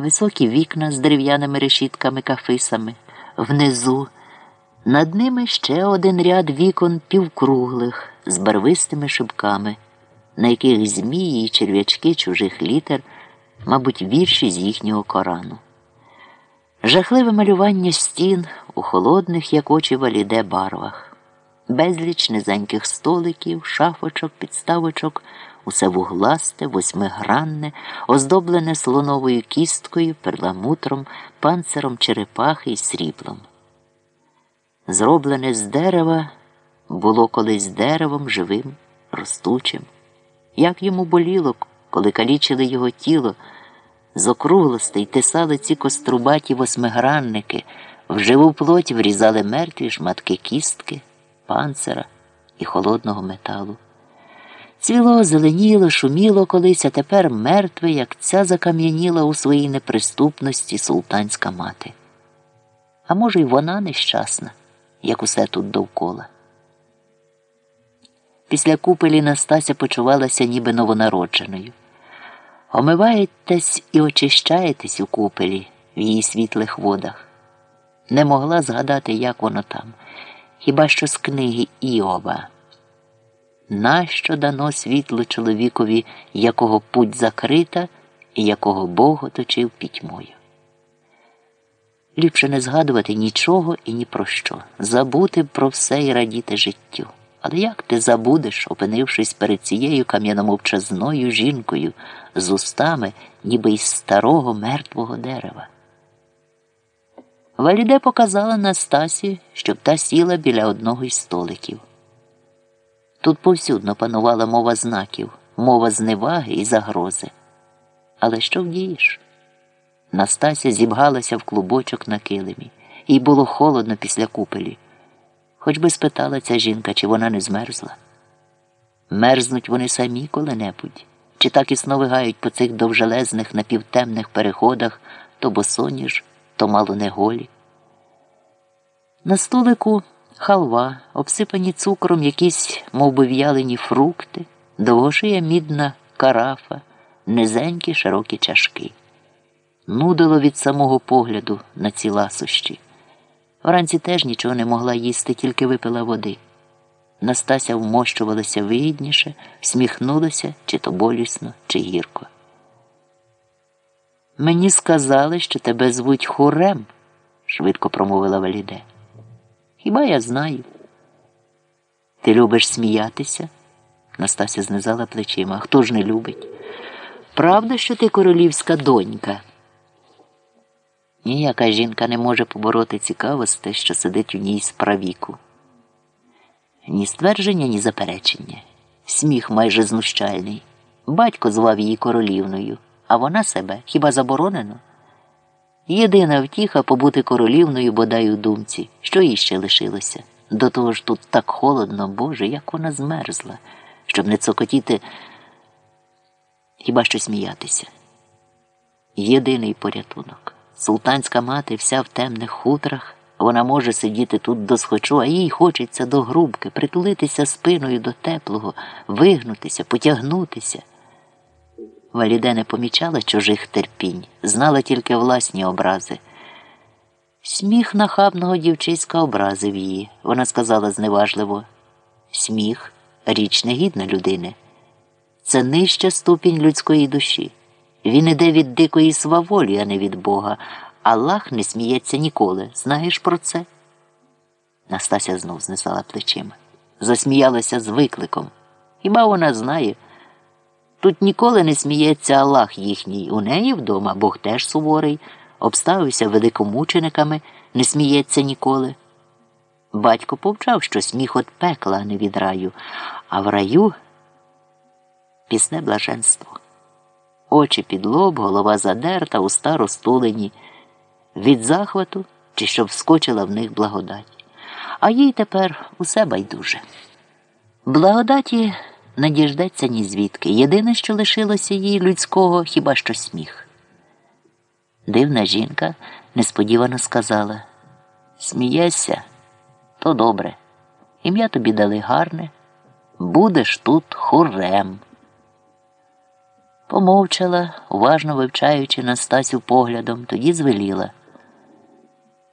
Високі вікна з дерев'яними решітками кафисами, внизу. Над ними ще один ряд вікон півкруглих з барвистими шибками, на яких змії і черв'ячки чужих літер, мабуть, вірші з їхнього Корану. Жахливе малювання стін у холодних, як очі валіде барвах, безліч низеньких столиків, шафочок, підставочок, усе вугласте, восьмигранне, оздоблене слоновою кісткою, перламутром, панциром черепахи й сріблом. Зроблене з дерева, було колись деревом живим, ростучим. Як йому боліло, коли калічили його тіло, з округлостей тисали ці кострубаті восьмигранники, в живу плоть врізали мертві шматки кістки, панцира і холодного металу. Цвіло, зеленіло, шуміло колись, а тепер мертве, як ця закам'яніла у своїй неприступності султанська мати. А може, й вона нещасна, як усе тут довкола. Після купелі Настася почувалася ніби новонародженою. Омиваєтесь і очищаєтесь у купелі в її світлих водах. Не могла згадати, як воно там, хіба що з книги Іова. Нащо дано світло чоловікові, якого путь закрита і якого Бог оточив пітьмою? Ліпше не згадувати нічого і ні про що, забути про все і радіти життю. Але як ти забудеш, опинившись перед цією кам'яномовчазною жінкою з устами, ніби із старого мертвого дерева? Валіде показала Настасі, щоб та сіла біля одного із столиків. Тут повсюдно панувала мова знаків, мова зневаги і загрози. Але що вдієш? Настася зібгалася в клубочок на килимі, їй було холодно після купелі. Хоч би спитала ця жінка, чи вона не змерзла. Мерзнуть вони самі коли-небудь, чи так і сновигають по цих довжелезних напівтемних переходах то босоніж, то мало не голі. На столику халва, обсипані цукром якісь мов би, в'ялені фрукти, довгошия мідна карафа, низенькі широкі чашки. Нудило від самого погляду на ці ласощі. Вранці теж нічого не могла їсти, тільки випила води. Настася вмощувалася вигідніше, всміхнулася, чи то болісно, чи гірко. Мені сказали, що тебе звуть Хурем, швидко промовила Валіде. Хіба я знаю? Ти любиш сміятися? Настася знизала плечима. Хто ж не любить? Правда, що ти королівська донька? Ніяка жінка не може побороти цікавості, що сидить у ній з правіку. Ні ствердження, ні заперечення. Сміх майже знущальний. Батько звав її королівною, а вона себе хіба заборонено? Єдина втіха побути королівною бодай у думці, що їй ще лишилося. До того ж тут так холодно, Боже, як вона змерзла, щоб не цокотіти, хіба що сміятися. Єдиний порятунок. Султанська мати вся в темних хутрах, вона може сидіти тут досхочу, а їй хочеться до грубки, притулитися спиною до теплого, вигнутися, потягнутися. Валіде не помічала чужих терпінь, знала тільки власні образи. Сміх нахабного дівчиська образив її. Вона сказала зневажливо сміх річ негідна людини. Це нижча ступінь людської душі. Він іде від дикої сваволі, а не від Бога. Аллах не сміється ніколи. Знаєш про це? Настася знов знесала плечима. Засміялася з викликом. Хіба вона знає? Тут ніколи не сміється Аллах їхній. У неї вдома Бог теж суворий, обставився великомучениками, не сміється ніколи. Батько повчав, що сміх от пекла, а не від раю, а в раю пісне блаженство. Очі під лоб, голова задерта, уста розтулені, від захвату чи щоб вскочила в них благодать. А їй тепер усе байдуже. Благодаті не діждеться ні звідки. Єдине, що лишилося їй людського, хіба що сміх. Дивна жінка несподівано сказала Смієшся, то добре. Ім'я тобі дали гарне. Будеш тут хорем. Помовчала, уважно вивчаючи Настасю поглядом, тоді звеліла.